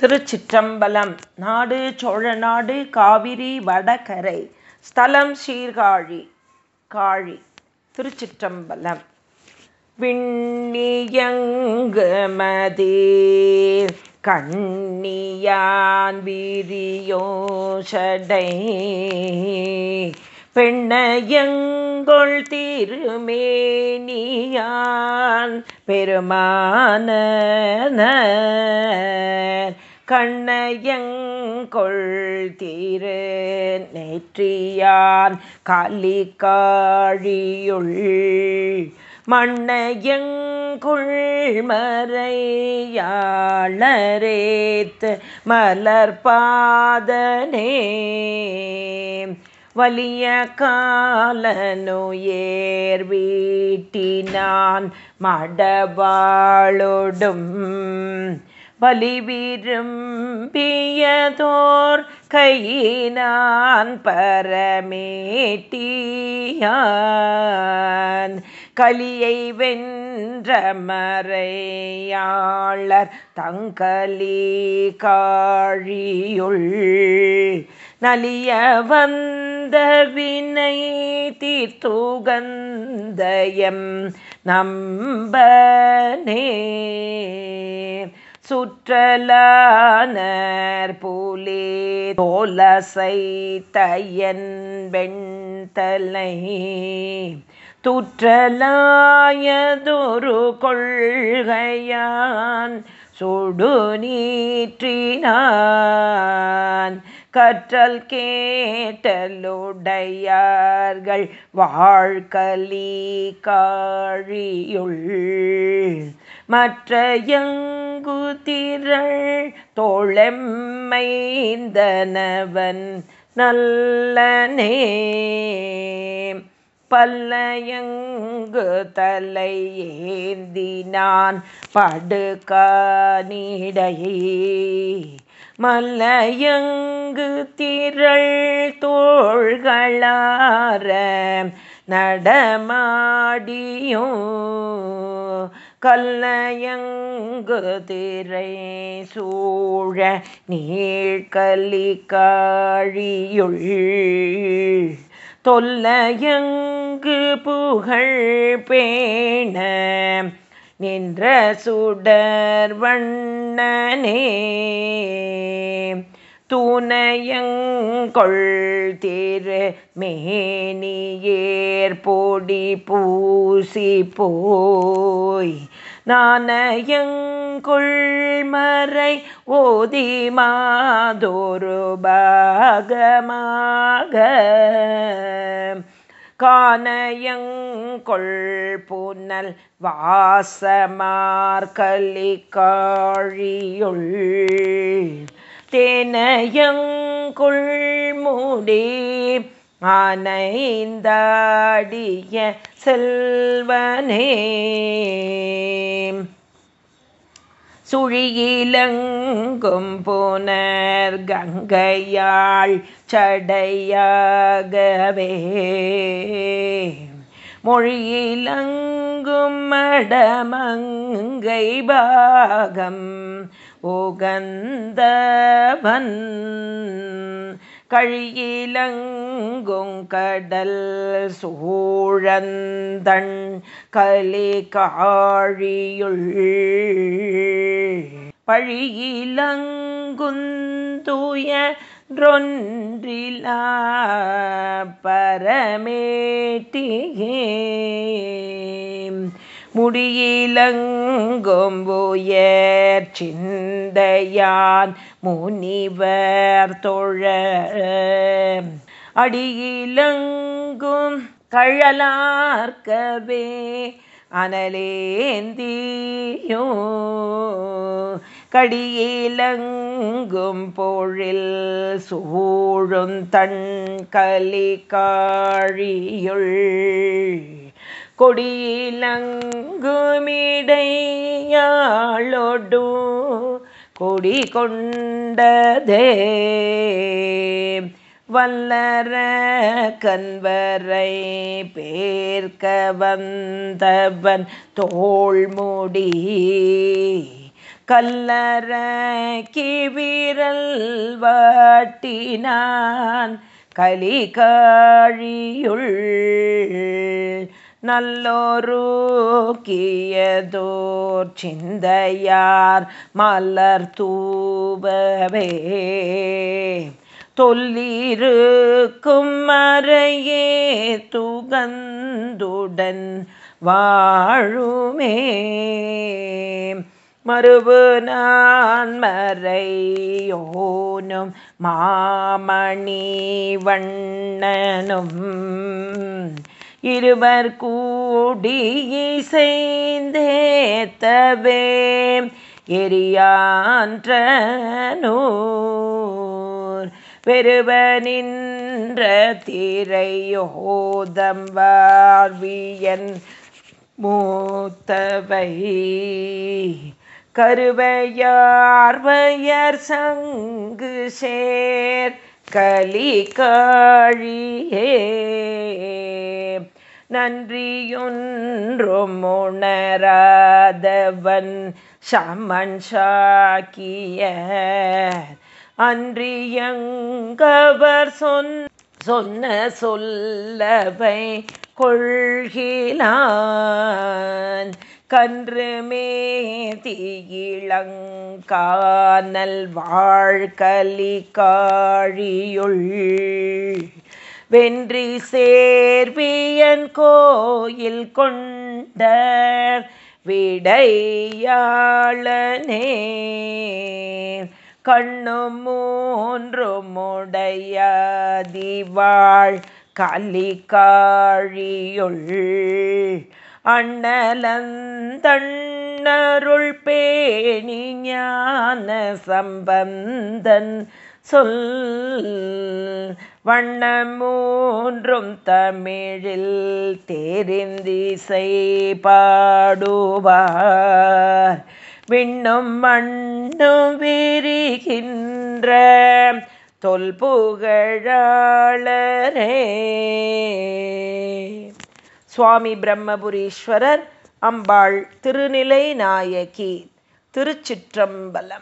திருச்சிற்றம்பலம். நாடு சோழநாடு காவிரி வடகரை. ஸ்தலம் சீர்காழி காழி. திருச்சிற்றம்பலம். விண்ணியங்கு மதே கண்ணியான் விரியோஷடை பெண்ணையங்கொள் திருமேனியான் பெருமான கண்ணையங்கொள் தீரு நெற்றியான் காளிக்காழியுள் மண்ணையங்குள் மறையாளரேத்து மலர்பாதனே. வலிய காலனுயேர் வீட்டினான் மடவாளொடும் பலி விரும்பியதோர் கையினான் பரமேட்டியான். கலியை வென்ற மறையாளர் தங்கலி காழியுள். நலிய வந்த வினை தீர்த்துகந்தயம் நம்பனே. சுற்றலானர் புலி தோலசை தையன் வெண்தலை துற்றலாயதொரு கொள்கையான் சுடு நீற்றினான் கற்றல் கேட்டலுடையார்கள். வாழ்கலி காழியுள். மற்ற எங்குதிரள் தோழமைந்தனவன் நல்லனே. பல்லயங்கு தலை ஏந்தினான்? படுகானிடையே. மல்லையங்கு திரள் தோள்களார நடமாடியும் கல்லையங்கு திரை சூழ நீழ்கலி காழியுள்? தொல்லையங்கு புகழ் பேண நின்ற சுடர் வண்ணனே. துணையங்கொள் திரு மேனியேர் பொடி பூசி போய். நாணயங்கொள் மறை ஓதி மாதொரு பாகமாக. கானயங்கொள் புனல் வாசமார்கலி காழியுள் தேனயங்குள் முடி ஆனைந்தாடிய செல்வனே. சுழியிலங்கும் புனர் கங்கையாள் சடையாகவே. மொழியிலங்கும் மடமங்கை பாகம் உகந்தவன் கழியிலங்குங்கடல் சூழந்தண் கலி காழியுள். பழியிலங்குந்துய ரொன்றிலா பரமேட்டியே. முடியிலங்கொம்புயர் சிந்தையான் முனிவர் தொழ அடியிலங்கும் கழலார்க்கவே அனலேந்தியோ. கடியிலங்கும் பொழில் சூழும் தன் கலிகாழியுள் கொடியிலங்குமிடையாளொடு கொடி கொண்டதே. வல்லர கண்வரை பேர்க்க வந்தவன் தோள்முடி கல்லற கிவிரல் வாட்டினான் கலிகாழியுள் நல்லோரு சிந்தையார் மலர் தூபவே. தொல்லிருக்கும் மறையே துகந்துடன் வாழுமே. மறுபு நான் மறையோனும் மாமணி வண்ணனும். இருவர் கூடி இசைந்தேத்தவே எரியான்றனூர். பெருவ நின்ற திரையோதம் வார்வியன் மூத்தவை கருவையார்வையர் சங்கு சேர் கலி காழியே நன்றியொன்றும் உணராதவன் சமன் சாக்கிய அன்றியங்கவர் சொன் சொன்ன சொல்லவை கொள்கிலான். கன்று மேதியிளங்கானல் வாழ்கலி காழியுள் வென்றி சேர்வியன் கோயில் கொண்ட விடையாளனே கண்ணும் மூன்றும் உடையதிவாள் கலிகாழியுள் அண்ணலந்தண்ணருள் பேணி ஞான சம்பந்தன் சொல் வண்ணம் மூன்றும் தமிழில் தெரிந்திசை பாடுவார் விண்ணும் மண்ணும் விரிகின்ற தொல்புகழாளரே. சுவாமி பிரம்மபுரீஸ்வரர் அம்பாள் திருநிலை நாயகி திருச்சிற்றம்பலம்.